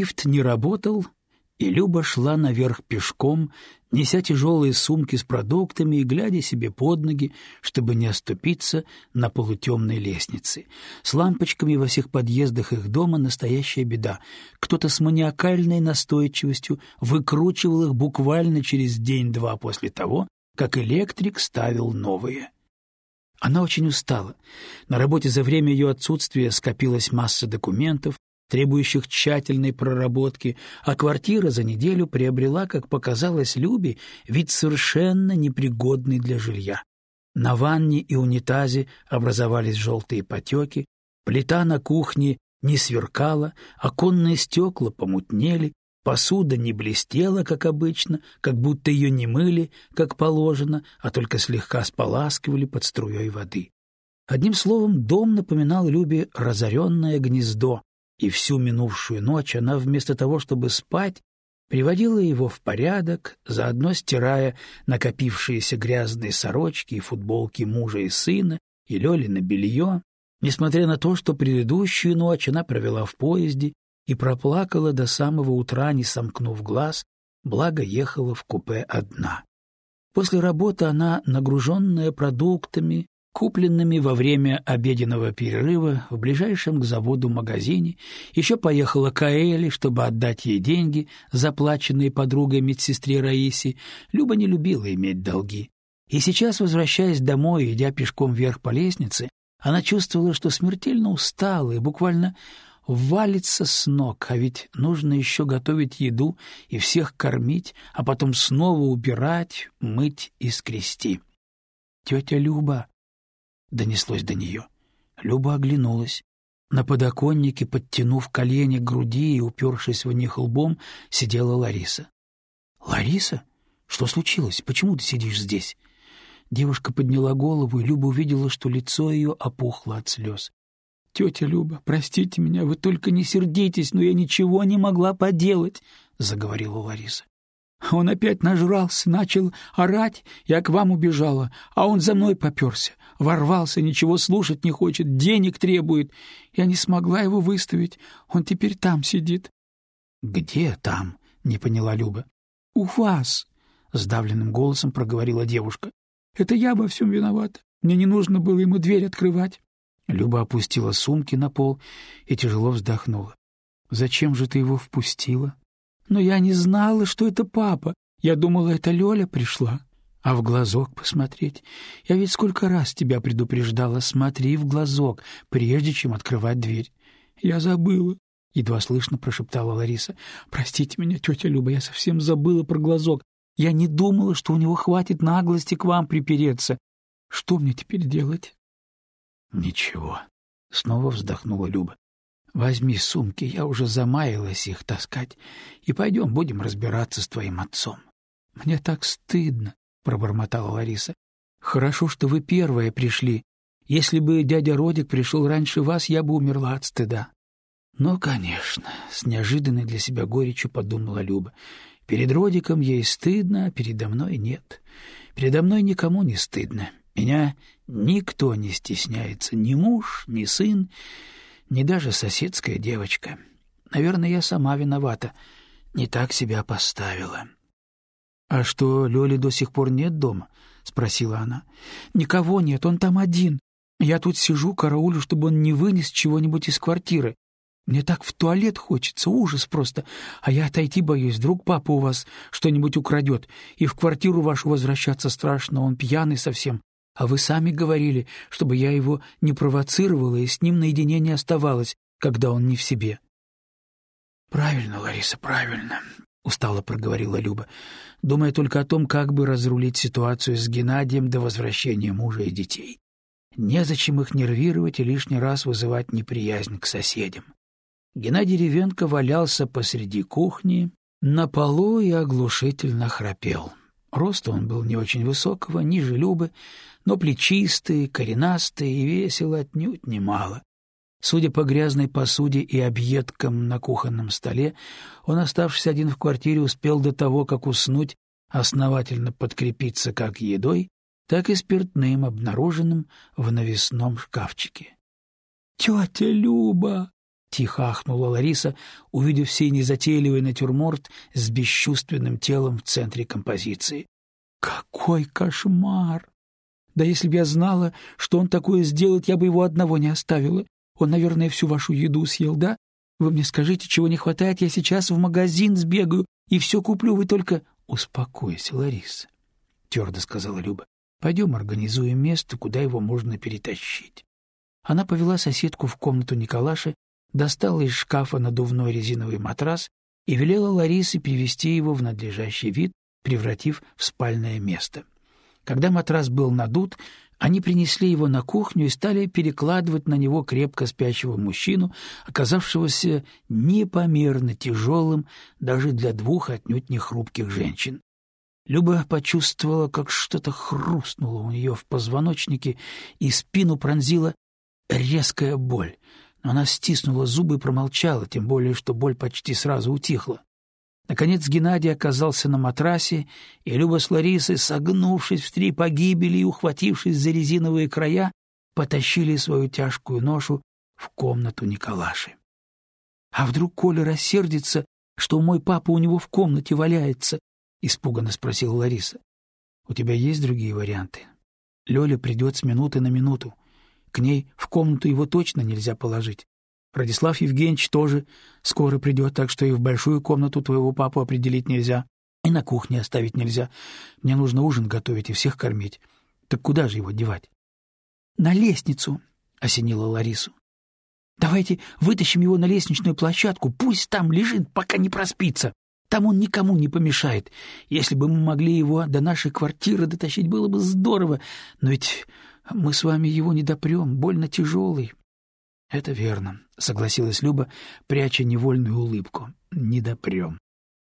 Лифт не работал, и Люба шла наверх пешком, неся тяжелые сумки с продуктами и глядя себе под ноги, чтобы не оступиться на полутемной лестнице. С лампочками во всех подъездах их дома настоящая беда. Кто-то с маниакальной настойчивостью выкручивал их буквально через день-два после того, как электрик ставил новые. Она очень устала. На работе за время ее отсутствия скопилась масса документов, требующих тщательной проработки, а квартира за неделю приобрела, как показалось Любе, вид совершенно непригодный для жилья. На ванне и унитазе образовались желтые потеки, плита на кухне не сверкала, оконные стекла помутнели, посуда не блестела, как обычно, как будто ее не мыли, как положено, а только слегка споласкивали под струей воды. Одним словом, дом напоминал Любе разоренное гнездо, и всю минувшую ночь она вместо того, чтобы спать, приводила его в порядок, заодно стирая накопившиеся грязные сорочки и футболки мужа и сына, и Лёлина белье, несмотря на то, что предыдущую ночь она провела в поезде и проплакала до самого утра, не сомкнув глаз, благо ехала в купе одна. После работы она, нагруженная продуктами, купленными во время обеденного перерыва в ближайшем к заводу магазине, еще поехала к Аэле, чтобы отдать ей деньги, заплаченные подругой медсестре Раисе. Люба не любила иметь долги. И сейчас, возвращаясь домой, идя пешком вверх по лестнице, она чувствовала, что смертельно устала и буквально валится с ног, а ведь нужно еще готовить еду и всех кормить, а потом снова убирать, мыть и скрести. «Тетя Люба!» — донеслось до нее. Люба оглянулась. На подоконнике, подтянув колени к груди и упершись в них лбом, сидела Лариса. «Лариса? Что случилось? Почему ты сидишь здесь?» Девушка подняла голову, и Люба увидела, что лицо ее опухло от слез. «Тетя Люба, простите меня, вы только не сердитесь, но я ничего не могла поделать», — заговорила Лариса. «Он опять нажрался, начал орать, я к вам убежала, а он за мной поперся, ворвался, ничего слушать не хочет, денег требует. Я не смогла его выставить, он теперь там сидит». «Где там?» — не поняла Люба. «У вас», — сдавленным голосом проговорила девушка. «Это я во всем виновата. Мне не нужно было ему дверь открывать». Люба опустила сумки на пол и тяжело вздохнула. «Зачем же ты его впустила?» «Но я не знала, что это папа. Я думала, это Лёля пришла. А в глазок посмотреть? Я ведь сколько раз тебя предупреждала, смотри в глазок, прежде чем открывать дверь. Я забыла, — едва слышно прошептала Лариса. «Простите меня, тетя Люба, я совсем забыла про глазок. Я не думала, что у него хватит наглости к вам припереться. Что мне теперь делать?» «Ничего», — снова вздохнула Люба. «Возьми сумки, я уже замаялась их таскать, и пойдем будем разбираться с твоим отцом». «Мне так стыдно», — пробормотала Лариса. «Хорошо, что вы первая пришли. Если бы дядя Родик пришел раньше вас, я бы умерла от стыда». «Ну, конечно», — с неожиданной для себя горечью подумала Люба. «Перед Родиком ей стыдно, а передо мной нет. Передо мной никому не стыдно. Меня никто не стесняется, ни муж, ни сын, ни даже соседская девочка. Наверное, я сама виновата, не так себя поставила». «А что, Лёли до сих пор нет дома?» — спросила она. «Никого нет, он там один. Я тут сижу, караулю, чтобы он не вынес чего-нибудь из квартиры. Мне так в туалет хочется, ужас просто. А я отойти боюсь, вдруг папа у вас что-нибудь украдет. И в квартиру вашу возвращаться страшно, он пьяный совсем. А вы сами говорили, чтобы я его не провоцировала и с ним наедине не оставалась, когда он не в себе». «Правильно, Лариса, правильно. — устало проговорила Люба, думая только о том, как бы разрулить ситуацию с Геннадием до возвращения мужа и детей. Незачем их нервировать и лишний раз вызывать неприязнь к соседям. Геннадий Ревенко валялся посреди кухни, на полу и оглушительно храпел. Роста он был не очень высокого, ниже Любы, но плечистый, коренастый и весил отнюдь немало. Судя по грязной посуде и объедкам на кухонном столе, он, оставшись один в квартире, успел до того, как уснуть, основательно подкрепиться как едой, так и спиртным, обнаруженным в навесном шкафчике. — Тетя Люба! — тихо ахнула Лариса, увидев сей незатейливый натюрморт с бесчувственным телом в центре композиции. «Какой кошмар! Да если б я знала, что он такое сделает, я бы его одного не оставила. Он, наверное, всю вашу еду съел, да? Вы мне скажите, чего не хватает, я сейчас в магазин сбегаю и все куплю, вы только...» «Успокойся, Лариса», — твердо сказала Люба. «Пойдем организуем место, куда его можно перетащить». Она повела соседку в комнату Николаши, достала из шкафа надувной резиновый матрас и велела Ларисе привести его в надлежащий вид, превратив в спальное место. Когда матрас был надут, они принесли его на кухню и стали перекладывать на него крепко спящего мужчину, оказавшегося непомерно тяжелым даже для двух отнюдь не хрупких женщин. Люба почувствовала, как что-то хрустнуло у нее в позвоночнике, и спину пронзила резкая боль — но она стиснула зубы и промолчала, тем более, что боль почти сразу утихла. Наконец Геннадий оказался на матрасе, и Люба с Ларисой, согнувшись в три погибели и ухватившись за резиновые края, потащили свою тяжкую ношу в комнату Николаши. — А вдруг Коля рассердится, что мой папа у него в комнате валяется? — испуганно спросила Лариса. — У тебя есть другие варианты? Лёля придет с минуты на минуту. К ней в комнату его точно нельзя положить. Радислав Евгеньевич тоже скоро придет, так что и в большую комнату твоего папу определить нельзя, и на кухне оставить нельзя. Мне нужно ужин готовить и всех кормить. Так куда же его девать? — На лестницу, — осенила Ларису. — Давайте вытащим его на лестничную площадку, пусть там лежит, пока не проспится. Там он никому не помешает. Если бы мы могли его до нашей квартиры дотащить, было бы здорово. Но ведь мы с вами его не допрем, больно тяжелый. — Это верно, — согласилась Люба, пряча невольную улыбку. — Не допрем.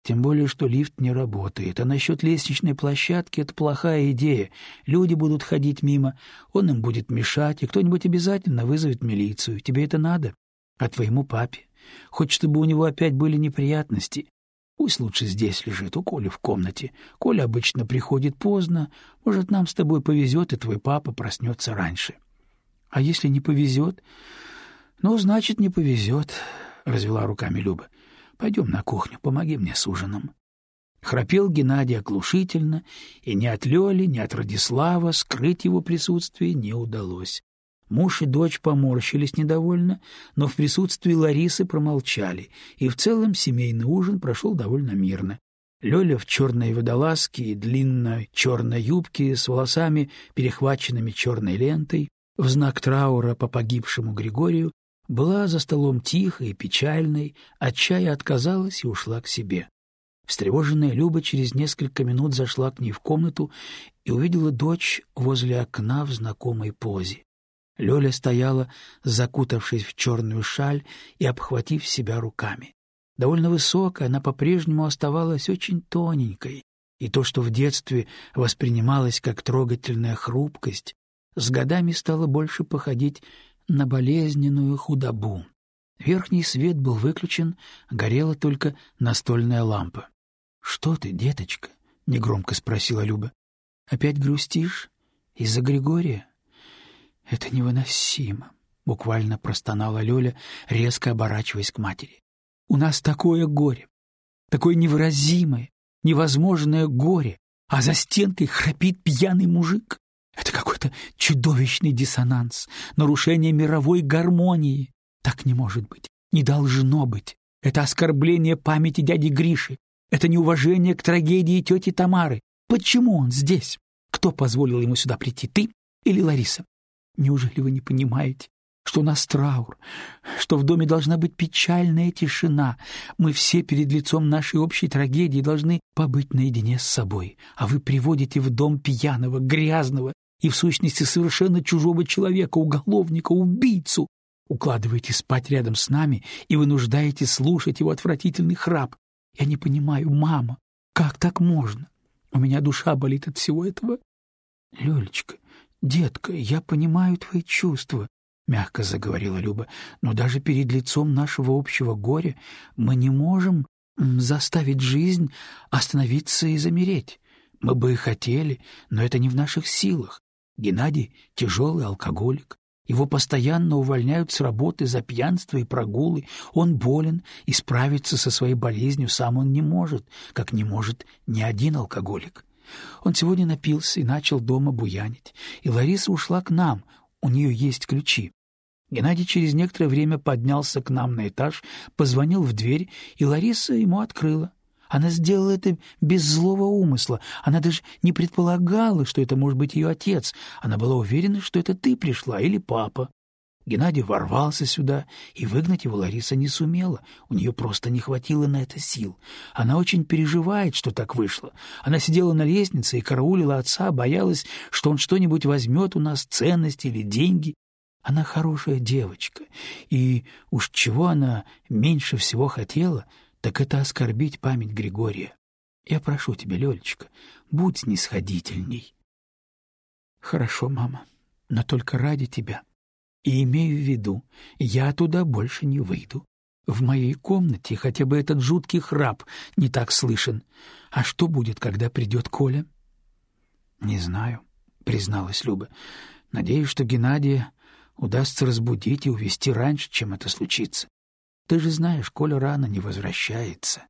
Тем более, что лифт не работает. А насчет лестничной площадки — это плохая идея. Люди будут ходить мимо, он им будет мешать, и кто-нибудь обязательно вызовет милицию. Тебе это надо? А твоему папе? Хоть чтобы у него опять были неприятности. Пусть лучше здесь лежит, у Коли в комнате. Коля обычно приходит поздно. Может, нам с тобой повезет, и твой папа проснется раньше. А если не повезет? Ну, значит, не повезет, — развела руками Люба. Пойдем на кухню, помоги мне с ужином. Храпел Геннадий оглушительно, и ни от Лёли, ни от Радислава скрыть его присутствие не удалось. Муж и дочь поморщились недовольно, но в присутствии Ларисы промолчали, и в целом семейный ужин прошел довольно мирно. Лёля в черной водолазке и длинной черной юбке с волосами, перехваченными черной лентой, в знак траура по погибшему Григорию, была за столом тихой и печальной, от чая отказалась и ушла к себе. Встревоженная Люба через несколько минут зашла к ней в комнату и увидела дочь возле окна в знакомой позе. Лёля стояла, закутавшись в черную шаль и обхватив себя руками. Довольно высокая, она по-прежнему оставалась очень тоненькой, и то, что в детстве воспринималось как трогательная хрупкость, с годами стало больше походить на болезненную худобу. Верхний свет был выключен, горела только настольная лампа. — Что ты, деточка? — негромко спросила Люба. — Опять грустишь? Из-за Григория? — это невыносимо, буквально простонала Лёля, резко оборачиваясь к матери. У нас такое горе, такое невыразимое, невозможное горе, а за стенкой храпит пьяный мужик. Это какой-то чудовищный диссонанс, нарушение мировой гармонии. Так не может быть, не должно быть. Это оскорбление памяти дяди Гриши, это неуважение к трагедии тети Тамары. Почему он здесь? Кто позволил ему сюда прийти, ты или Лариса? Неужели вы не понимаете, что у нас траур, что в доме должна быть печальная тишина? Мы все перед лицом нашей общей трагедии должны побыть наедине с собой, а вы приводите в дом пьяного, грязного и, в сущности, совершенно чужого человека, уголовника, убийцу, укладываете спать рядом с нами и вынуждаете слушать его отвратительный храп. Я не понимаю, мама, как так можно? У меня душа болит от всего этого. Лёлечка, «Детка, я понимаю твои чувства», — мягко заговорила Люба, «но даже перед лицом нашего общего горя мы не можем заставить жизнь остановиться и замереть. Мы бы и хотели, но это не в наших силах. Геннадий — тяжелый алкоголик, Его постоянно увольняют с работы за пьянство и прогулы. Он болен, и справиться со своей болезнью сам он не может, как не может ни один алкоголик. Он сегодня напился и начал дома буянить, и Лариса ушла к нам, у нее есть ключи. Геннадий через некоторое время поднялся к нам на этаж, позвонил в дверь, и Лариса ему открыла. Она сделала это без злого умысла. Она даже не предполагала, что это может быть ее отец. Она была уверена, что это ты пришла или папа. Геннадий ворвался сюда, и выгнать его Лариса не сумела. У нее просто не хватило на это сил. Она очень переживает, что так вышло. Она сидела на лестнице и караулила отца, боялась, что он что-нибудь возьмет у нас, ценности или деньги. Она хорошая девочка, и уж чего она меньше всего хотела, так это оскорбить память Григория. Я прошу тебя, Лёлечка, будь снисходительней. Хорошо, мама, но только ради тебя. И имею в виду, я туда больше не выйду. В моей комнате хотя бы этот жуткий храп не так слышен. А что будет, когда придет Коля? — Не знаю, — призналась Люба. — Надеюсь, что Геннадия удастся разбудить и увести раньше, чем это случится. Ты же знаешь, Коля рано не возвращается.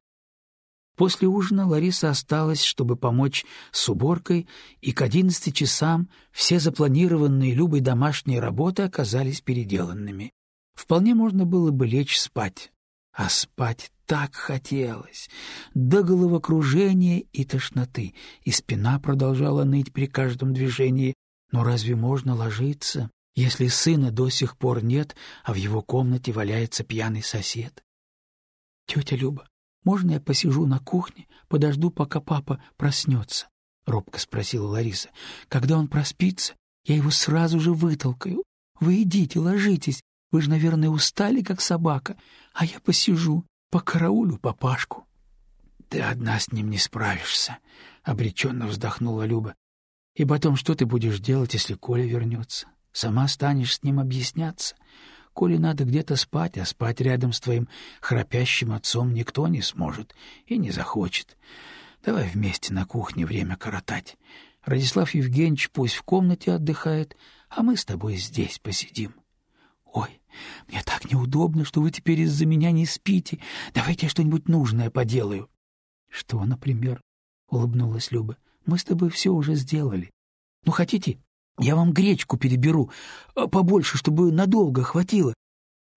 После ужина Лариса осталась, чтобы помочь с уборкой, и к одиннадцати часам все запланированные Любой домашние работы оказались переделанными. Вполне можно было бы лечь спать. А спать так хотелось. До головокружения и тошноты, и спина продолжала ныть при каждом движении. Но разве можно ложиться, если сына до сих пор нет, а в его комнате валяется пьяный сосед? — Тетя Люба, можно я посижу на кухне, подожду, пока папа проснется? — робко спросила Лариса. — Когда он проспится, я его сразу же вытолкаю. Вы идите, ложитесь. Вы же, наверное, устали, как собака. А я посижу, по караулю папашку. — Ты одна с ним не справишься, — обреченно вздохнула Люба. — И потом, что ты будешь делать, если Коля вернется? Сама станешь с ним объясняться. Коле надо где-то спать, а спать рядом с твоим храпящим отцом никто не сможет и не захочет. Давай вместе на кухне время коротать. Радислав Евгеньевич пусть в комнате отдыхает, а мы с тобой здесь посидим. Ой, мне так неудобно, что вы теперь из-за меня не спите. Давайте я что-нибудь нужное поделаю. Что, например? — улыбнулась Люба. — Мы с тобой все уже сделали. Ну, хотите, я вам гречку переберу, э, побольше, чтобы надолго хватило.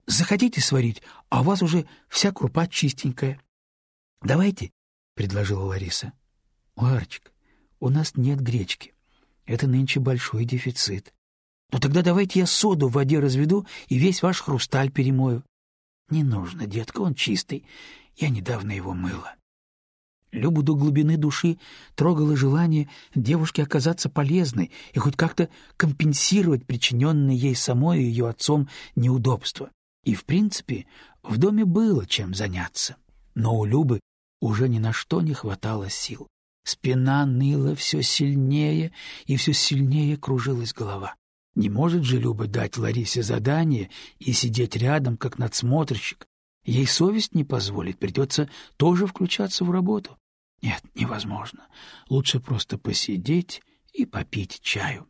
Захотите сварить, а у вас уже вся крупа чистенькая. — Давайте, — предложила Лариса. — Ларочка, у нас нет гречки. Это нынче большой дефицит. Ну тогда давайте я соду в воде разведу и весь ваш хрусталь перемою. — Не нужно, детка, он чистый. Я недавно его мыла. Любу до глубины души трогало желание девушке оказаться полезной и хоть как-то компенсировать причиненные ей самой и ее отцом неудобства. И, в принципе, в доме было чем заняться. Но у Любы уже ни на что не хватало сил. Спина ныла все сильнее, и все сильнее кружилась голова. Не может же Люба дать Ларисе задание и сидеть рядом, как надсмотрщик, Ей совесть не позволит, придется тоже включаться в работу. Нет, невозможно. Лучше просто посидеть и попить чаю.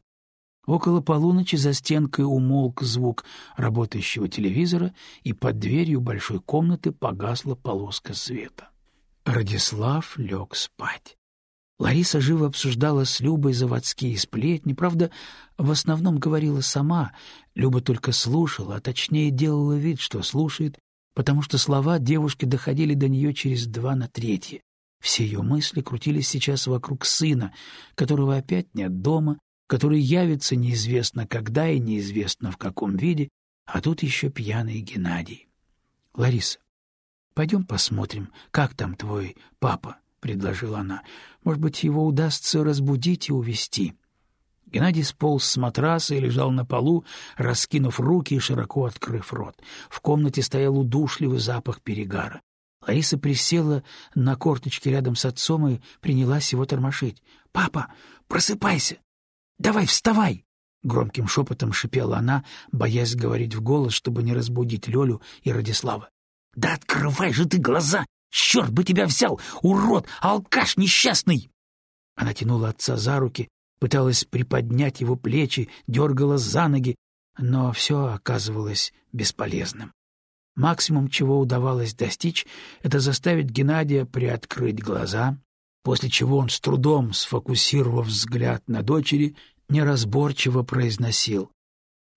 Около полуночи за стенкой умолк звук работающего телевизора, и под дверью большой комнаты погасла полоска света. Радислав лег спать. Лариса живо обсуждала с Любой заводские сплетни, правда, в основном говорила сама, Люба только слушала, а точнее делала вид, что слушает, потому что слова девушки доходили до нее через два на третье. Все ее мысли крутились сейчас вокруг сына, которого опять нет дома, который явится неизвестно когда и неизвестно в каком виде, а тут еще пьяный Геннадий. — Лариса, пойдем посмотрим, как там твой папа, — предложила она. — Может быть, его удастся разбудить и увести. Геннадий сполз с матраса и лежал на полу, раскинув руки и широко открыв рот. В комнате стоял удушливый запах перегара. Лариса присела на корточки рядом с отцом и принялась его тормошить. — Папа, просыпайся! Давай, вставай! Громким шепотом шипела она, боясь говорить в голос, чтобы не разбудить Лёлю и Радислава. — Да открывай же ты глаза! Черт бы тебя взял! Урод! Алкаш несчастный! Она тянула отца за руки, пыталась приподнять его плечи, дергала за ноги. но все оказывалось бесполезным. Максимум, чего удавалось достичь, это заставить Геннадия приоткрыть глаза, после чего он с трудом, сфокусировав взгляд на дочери, неразборчиво произносил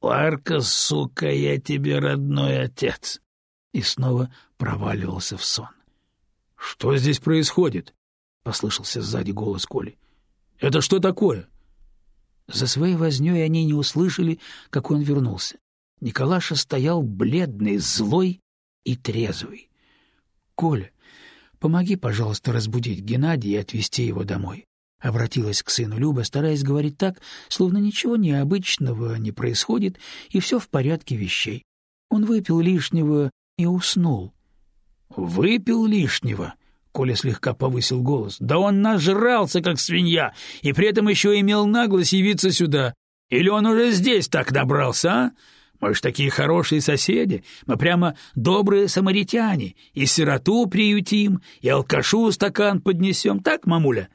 «Ларка, сука, я тебе родной отец!» и снова проваливался в сон. «Что здесь происходит?» — послышался сзади голос Коли. «Это что такое?» За своей вознёй они не услышали, как он вернулся. Николаша стоял бледный, злой и трезвый. — Коля, помоги, пожалуйста, разбудить Геннадия и отвезти его домой. Обратилась к сыну Люба, стараясь говорить так, словно ничего необычного не происходит, и все в порядке вещей. Он выпил лишнего и уснул. — Выпил лишнего? — Коля слегка повысил голос. — Да он нажрался, как свинья, и при этом еще имел наглость явиться сюда. Или он уже здесь так набрался, а? Мы ж такие хорошие соседи, мы прямо добрые самаритяне, и сироту приютим, и алкашу стакан поднесем, так, мамуля?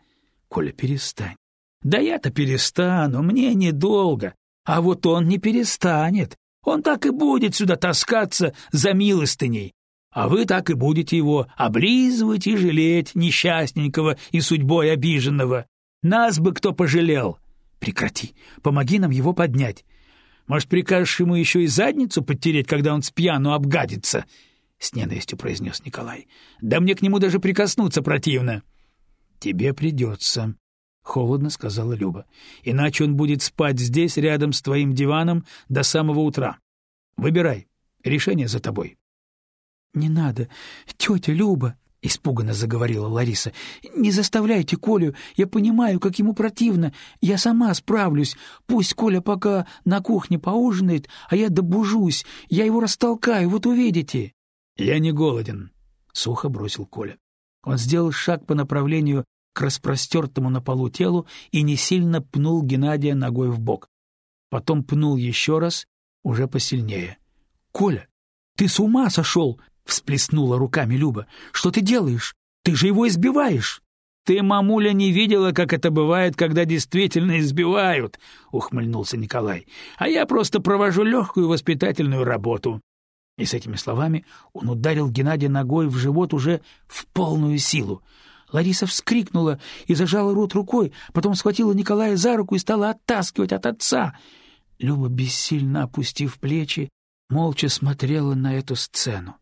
Коля, перестань. Да я-то перестану, мне недолго, а вот он не перестанет. Он так и будет сюда таскаться за милостыней, а вы так и будете его облизывать и жалеть несчастненького и судьбой обиженного. Нас бы кто пожалел. Прекрати, помоги нам его поднять. Может, прикажешь ему еще и задницу подтереть, когда он с пьяну обгадится?» — с ненавистью произнес Николай. «Да мне к нему даже прикоснуться противно». «Тебе придется», — холодно сказала Люба. «Иначе он будет спать здесь, рядом с твоим диваном, до самого утра. Выбирай. Решение за тобой». «Не надо. Тетя Люба», — испуганно заговорила Лариса. «Не заставляйте Колю. Я понимаю, как ему противно. Я сама справлюсь. Пусть Коля пока на кухне поужинает, а я добужусь. Я его растолкаю, вот увидите». «Я не голоден», — сухо бросил Коля. Он сделал шаг по направлению к распростертому на полу телу и не сильно пнул Геннадия ногой в бок. Потом пнул еще раз, уже посильнее. «Коля, ты с ума сошел!» — всплеснула руками Люба. «Что ты делаешь? Ты же его избиваешь!» «Ты, мамуля, не видела, как это бывает, когда действительно избивают?» — ухмыльнулся Николай. «А я просто провожу легкую воспитательную работу». И с этими словами он ударил Геннадия ногой в живот уже в полную силу. Лариса вскрикнула и зажала рот рукой, потом схватила Николая за руку и стала оттаскивать от отца. Люба, бессильно опустив плечи, молча смотрела на эту сцену.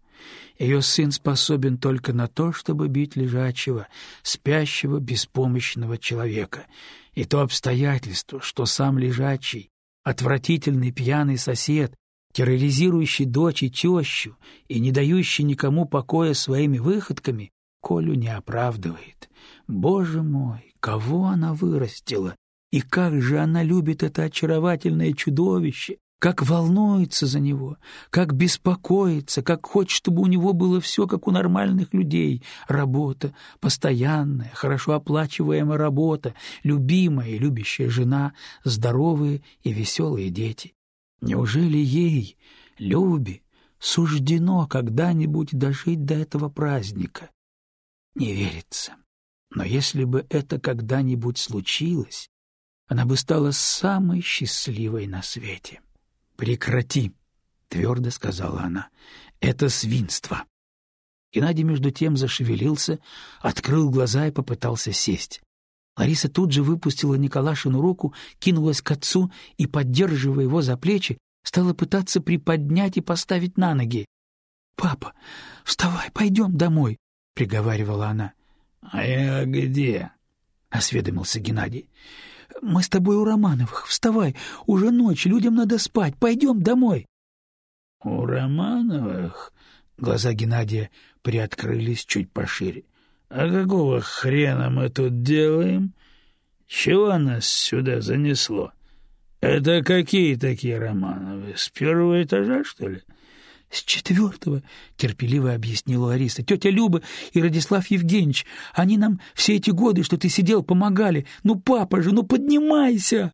Ее сын способен только на то, чтобы бить лежачего, спящего, беспомощного человека. И то обстоятельство, что сам лежачий, отвратительный пьяный сосед, терроризирующий дочь и тещу и не дающий никому покоя своими выходками, Колю не оправдывает. Боже мой, кого она вырастила! И как же она любит это очаровательное чудовище, как волнуется за него, как беспокоится, как хочет, чтобы у него было все, как у нормальных людей. Работа, постоянная, хорошо оплачиваемая работа, любимая и любящая жена, здоровые и веселые дети. Неужели ей, Любе, суждено когда-нибудь дожить до этого праздника? Не верится. Но если бы это когда-нибудь случилось, она бы стала самой счастливой на свете. «Прекрати!» — твердо сказала она. «Это свинство!» Геннадий между тем зашевелился, открыл глаза и попытался сесть. Лариса тут же выпустила Николашину руку, кинулась к отцу и, поддерживая его за плечи, стала пытаться приподнять и поставить на ноги. — Папа, вставай, пойдем домой, — приговаривала она. — А я где? — осведомился Геннадий. Мы с тобой у Романовых. Вставай, уже ночь, людям надо спать. Пойдем домой. — У Романовых? Глаза Геннадия приоткрылись чуть пошире. — А какого хрена мы тут делаем? Чего нас сюда занесло? Это какие такие Романовы? С первого этажа, что ли? — «С четвертого», — терпеливо объяснила Лариса. «Тетя Люба и Радислав Евгеньевич, они нам все эти годы, что ты сидел, помогали. Ну, папа же, ну поднимайся!»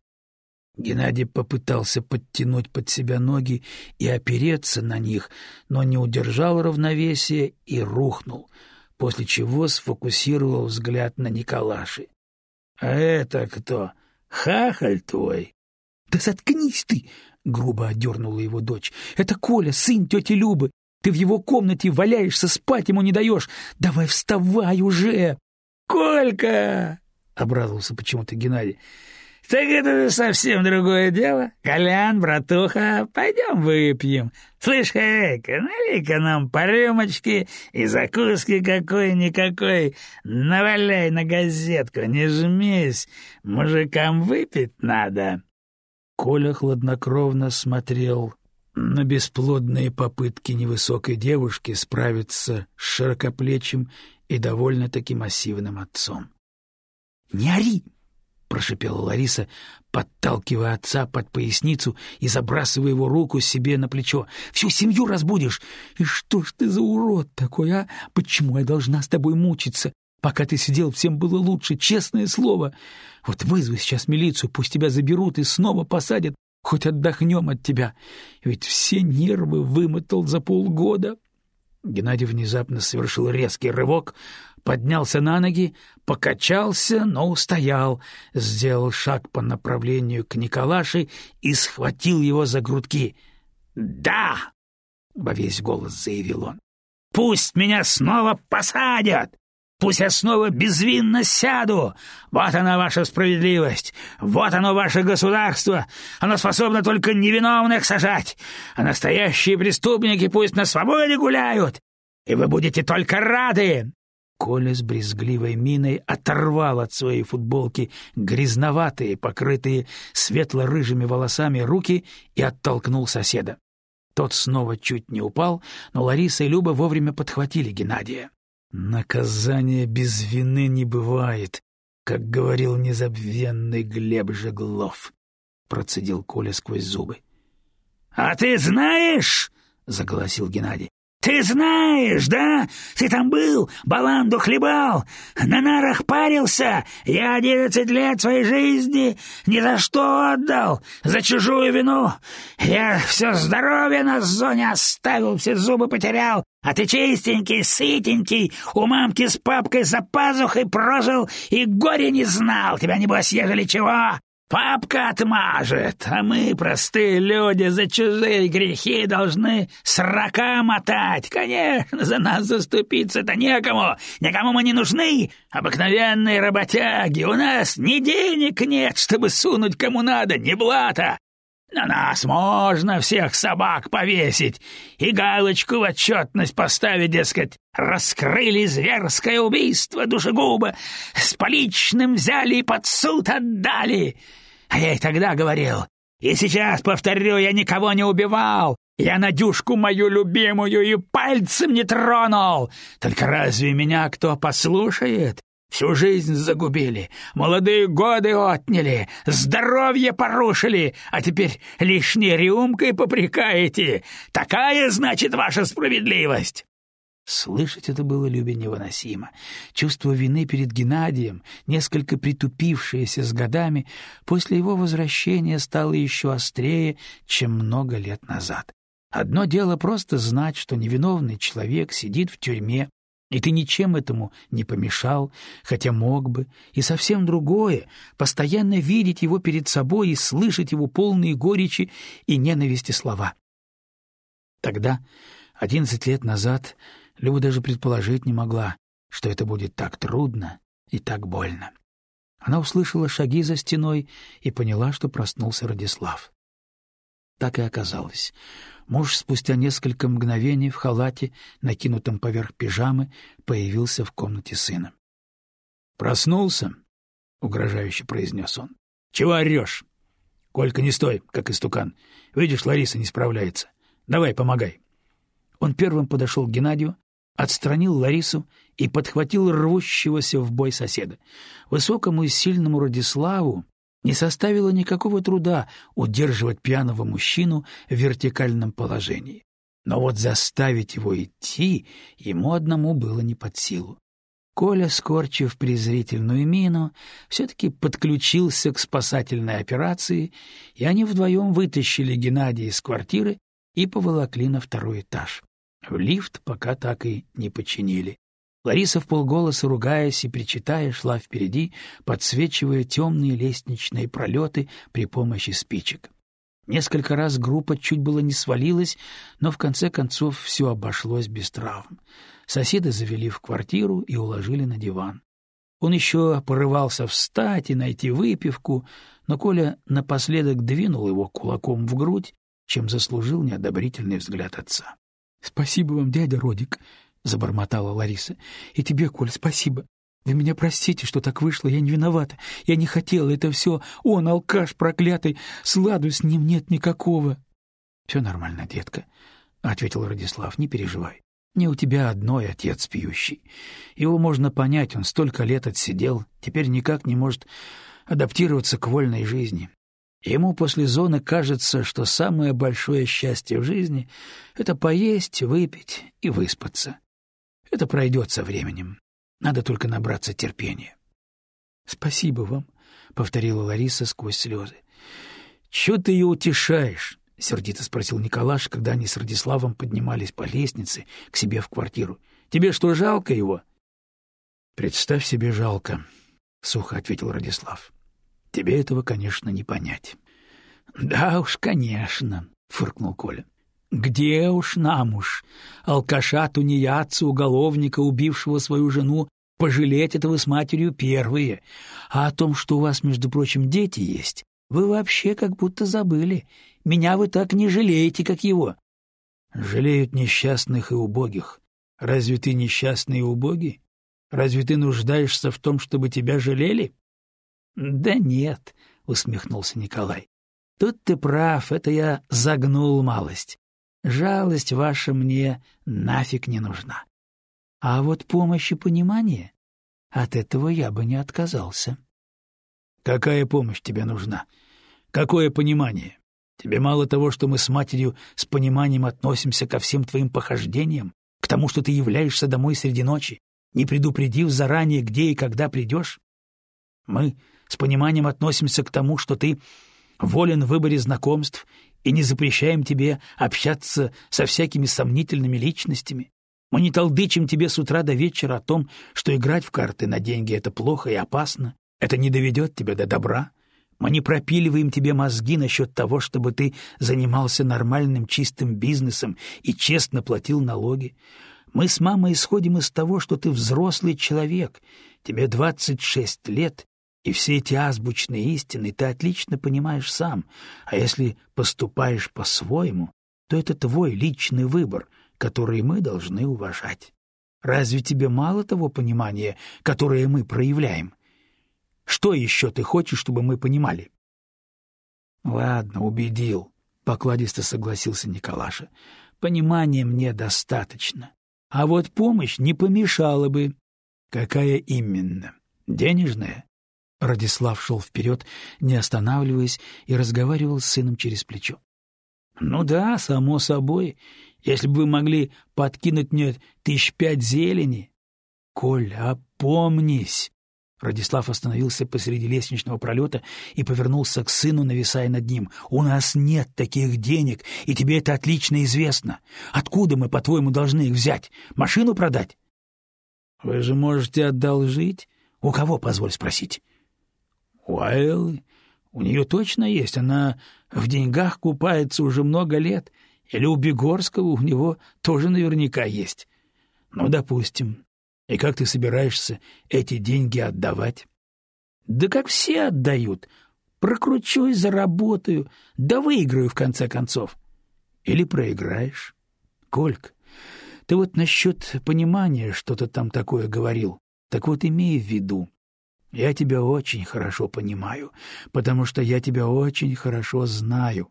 Геннадий попытался подтянуть под себя ноги и опереться на них, но не удержал равновесия и рухнул, после чего сфокусировал взгляд на Николаши. — А это кто? Хахаль твой? — Да заткнись ты! — грубо отдернула его дочь. «Это Коля, сын тети Любы. Ты в его комнате валяешься, спать ему не даешь. Давай вставай уже!» «Колька!» — обрадовался почему-то Геннадий. «Так это же совсем другое дело. Колян, братуха, пойдем выпьем. Слышь, Хайка, налей-ка нам по рюмочке и закуски какой-никакой. Наваляй на газетку, не жмись. Мужикам выпить надо». Коля хладнокровно смотрел на бесплодные попытки невысокой девушки справиться с широкоплечим и довольно-таки массивным отцом. «Не ори!» — прошипела Лариса, подталкивая отца под поясницу и забрасывая его руку себе на плечо. «Всю семью разбудишь! И что ж ты за урод такой, а? Почему я должна с тобой мучиться? Пока ты сидел, всем было лучше, честное слово. Вот вызови сейчас милицию, пусть тебя заберут и снова посадят, хоть отдохнем от тебя. Ведь все нервы вымотал за полгода». Геннадий внезапно совершил резкий рывок, поднялся на ноги, покачался, но устоял, сделал шаг по направлению к Николаше и схватил его за грудки. «Да!» — во весь голос заявил он. «Пусть меня снова посадят! Пусть я снова безвинно сяду! Вот она ваша справедливость! Вот оно ваше государство! Оно способно только невиновных сажать! А настоящие преступники пусть на свободе гуляют! И вы будете только рады!» Коля с брезгливой миной оторвал от своей футболки грязноватые, покрытые светло-рыжими волосами руки и оттолкнул соседа. Тот снова чуть не упал, но Лариса и Люба вовремя подхватили Геннадия. «Наказание без вины не бывает», как говорил незабвенный Глеб Жеглов, — процедил Коля сквозь зубы. — А ты знаешь, — заголосил Геннадий, «Ты знаешь, да? Ты там был, баланду хлебал, на нарах парился. Я одиннадцать лет своей жизни ни за что отдал, за чужую вину. Я все здоровье на зоне оставил, все зубы потерял, а ты чистенький, сытенький, у мамки с папкой за пазухой прожил и горе не знал. Тебя, небось, ежели чего, Папка отмажет, а мы, простые люди, за чужие грехи должны срока мотать. Конечно, за нас заступиться-то некому, никому мы не нужны. Обыкновенные работяги, у нас ни денег нет, чтобы сунуть кому надо, ни блата. На нас можно всех собак повесить и галочку в отчетность поставить, дескать, раскрыли зверское убийство душегуба, с поличным взяли и под суд отдали. А я и тогда говорил. И сейчас повторю, я никого не убивал. Я Надюшку мою любимую и пальцем не тронул. Только разве меня кто послушает? Всю жизнь загубили, молодые годы отняли, здоровье порушили, а теперь лишней рюмкой попрекаете. Такая, значит, ваша справедливость. Слышать это было Любе невыносимо. Чувство вины перед Геннадием, несколько притупившееся с годами, после его возвращения стало еще острее, чем много лет назад. Одно дело просто знать, что невиновный человек сидит в тюрьме, и ты ничем этому не помешал, хотя мог бы, и совсем другое — постоянно видеть его перед собой и слышать его полные горечи и ненависти слова. Тогда, одиннадцать лет назад, Люба даже предположить не могла, что это будет так трудно и так больно. Она услышала шаги за стеной и поняла, что проснулся Радислав. Так и оказалось. Муж спустя несколько мгновений в халате, накинутом поверх пижамы, появился в комнате сына. «Проснулся?» — угрожающе произнес он. «Чего орешь? Колька, не стой, как истукан. Видишь, Лариса не справляется. Давай, помогай». Он первым подошел к Геннадию, отстранил Ларису и подхватил рвущегося в бой соседа. Высокому и сильному Радиславу не составило никакого труда удерживать пьяного мужчину в вертикальном положении. Но вот заставить его идти ему одному было не под силу. Коля, скорчив презрительную мину, все-таки подключился к спасательной операции, и они вдвоем вытащили Геннадия из квартиры и поволокли на второй этаж. В лифт пока так и не починили. Лариса в полголоса, ругаясь и причитая, шла впереди, подсвечивая темные лестничные пролеты при помощи спичек. Несколько раз группа чуть было не свалилась, но в конце концов все обошлось без травм. Соседа завели в квартиру и уложили на диван. Он еще порывался встать и найти выпивку, но Коля напоследок двинул его кулаком в грудь, чем заслужил неодобрительный взгляд отца. — Спасибо вам, дядя Родик, — забормотала Лариса. — И тебе, Коль, спасибо. Вы меня простите, что так вышло, я не виновата. Я не хотела, это все он, алкаш проклятый, сладу с ним нет никакого. — Все нормально, детка, — ответил Радислав, — не переживай. Не у тебя одной отец пьющий. Его можно понять, он столько лет отсидел, теперь никак не может адаптироваться к вольной жизни. Ему после зоны кажется, что самое большое счастье в жизни — это поесть, выпить и выспаться. Это пройдет со временем. Надо только набраться терпения. — Спасибо вам, — повторила Лариса сквозь слезы. — Чего ты ее утешаешь? — сердито спросил Николаш, когда они с Радиславом поднимались по лестнице к себе в квартиру. — Тебе что, жалко его? — Представь себе, жалко, — сухо ответил Радислав. — Тебе этого, конечно, не понять. — Да уж, конечно, — фыркнул Коля. Где уж нам уж, алкаша тунеядца, уголовника, убившего свою жену, пожалеть этого с матерью первые. А о том, что у вас, между прочим, дети есть, вы вообще как будто забыли. Меня вы так не жалеете, как его. Жалеют несчастных и убогих. Разве ты несчастный и убогий? Разве ты нуждаешься в том, чтобы тебя жалели? Да нет, усмехнулся Николай. Тут ты прав, это я загнул малость. Жалость ваша мне нафиг не нужна. А вот помощь и понимание — от этого я бы не отказался. — Какая помощь тебе нужна? Какое понимание? Тебе мало того, что мы с матерью с пониманием относимся ко всем твоим похождениям, к тому, что ты являешься домой среди ночи, не предупредив заранее, где и когда придешь? Мы с пониманием относимся к тому, что ты волен в выборе знакомств и не запрещаем тебе общаться со всякими сомнительными личностями. Мы не толдычим тебе с утра до вечера о том, что играть в карты на деньги — это плохо и опасно, это не доведет тебя до добра. Мы не пропиливаем тебе мозги насчет того, чтобы ты занимался нормальным чистым бизнесом и честно платил налоги. Мы с мамой исходим из того, что ты взрослый человек, тебе двадцать шесть лет, и все эти азбучные истины ты отлично понимаешь сам, а если поступаешь по-своему, то это твой личный выбор, который мы должны уважать. Разве тебе мало того понимания, которое мы проявляем? Что еще ты хочешь, чтобы мы понимали? — Ладно, убедил, — покладисто согласился Николаша. — Понимания мне достаточно. А вот помощь не помешала бы. — Какая именно? Денежная? Радислав шел вперед, не останавливаясь, и разговаривал с сыном через плечо. — Ну да, само собой. Если бы вы могли подкинуть мне тысяч пять зелени... — Коль, опомнись! Радислав остановился посреди лестничного пролета и повернулся к сыну, нависая над ним. «У нас нет таких денег, и тебе это отлично известно. Откуда мы, по-твоему, должны их взять? Машину продать?» «Вы же можете одолжить?» «У кого, позволь спросить?» У? У нее точно есть, она в деньгах купается уже много лет. Или у Бегорского у него тоже наверняка есть. Ну, допустим. И как ты собираешься эти деньги отдавать? Да как все отдают. Прокручусь, заработаю, да выиграю в конце концов. Или проиграешь. Кольк, ты вот насчет понимания что-то там такое говорил. Так вот имей в виду, я тебя очень хорошо понимаю, потому что я тебя очень хорошо знаю.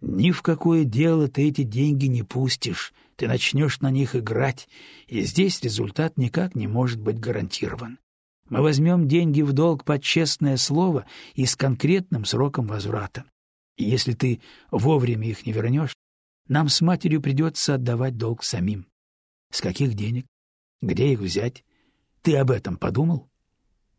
Ни в какое дело ты эти деньги не пустишь, ты начнешь на них играть, и здесь результат никак не может быть гарантирован. Мы возьмем деньги в долг под честное слово и с конкретным сроком возврата. И если ты вовремя их не вернешь, нам с матерью придется отдавать долг самим. С каких денег? Где их взять? Ты об этом подумал?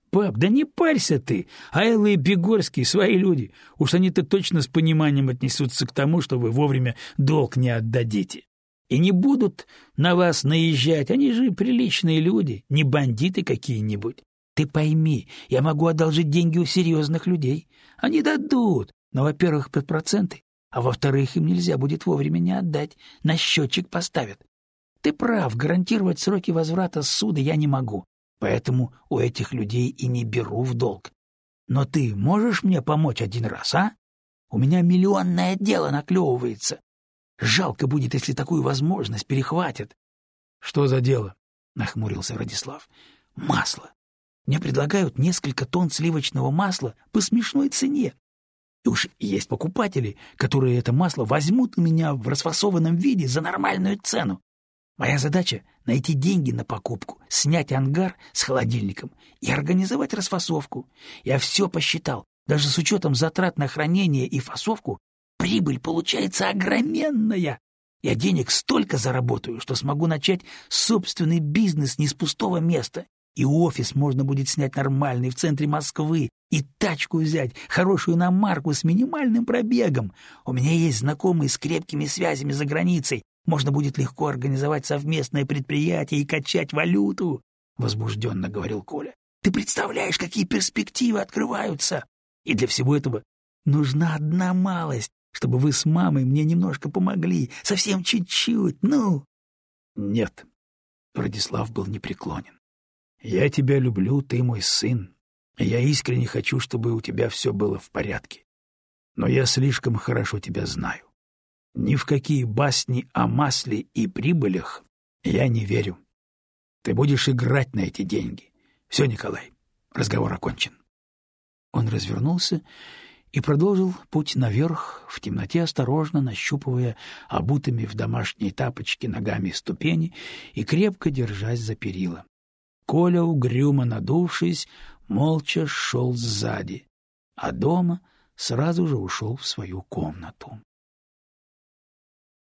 Пап, да не парься ты. Айла и Бегорский — свои люди. Уж они-то точно с пониманием отнесутся к тому, что вы вовремя долг не отдадите. И не будут на вас наезжать. Они же приличные люди, не бандиты какие-нибудь. Ты пойми, я могу одолжить деньги у серьезных людей. Они дадут, но, во-первых, под проценты, а во-вторых, им нельзя будет вовремя не отдать, на счетчик поставят. Ты прав, гарантировать сроки возврата с суда я не могу, поэтому у этих людей и не беру в долг. Но ты можешь мне помочь один раз, а? У меня миллионное дело наклевывается. Жалко будет, если такую возможность перехватят. — Что за дело? — нахмурился Радислав. — Масло. Мне предлагают несколько тонн сливочного масла по смешной цене. И уж есть покупатели, которые это масло возьмут у меня в расфасованном виде за нормальную цену. Моя задача — найти деньги на покупку, снять ангар с холодильником и организовать расфасовку. Я все посчитал. Даже с учетом затрат на хранение и фасовку, прибыль получается огроменная. Я денег столько заработаю, что смогу начать собственный бизнес не с пустого места. И офис можно будет снять нормальный в центре Москвы, и тачку взять, хорошую на марку с минимальным пробегом. У меня есть знакомые с крепкими связями за границей, можно будет легко организовать совместное предприятие и качать валюту, — возбужденно говорил Коля. — Ты представляешь, какие перспективы открываются? И для всего этого нужна одна малость, чтобы вы с мамой мне немножко помогли, совсем чуть-чуть, ну. — Нет, — Радислав был непреклонен. — Я тебя люблю, ты мой сын, я искренне хочу, чтобы у тебя все было в порядке. Но я слишком хорошо тебя знаю. Ни в какие басни о масле и прибылях я не верю. Ты будешь играть на эти деньги. Все, Николай, разговор окончен. Он развернулся и продолжил путь наверх, в темноте осторожно нащупывая обутыми в домашние тапочки ногами ступени и крепко держась за перила. Коля, угрюмо надувшись, молча шел сзади, а дома сразу же ушел в свою комнату.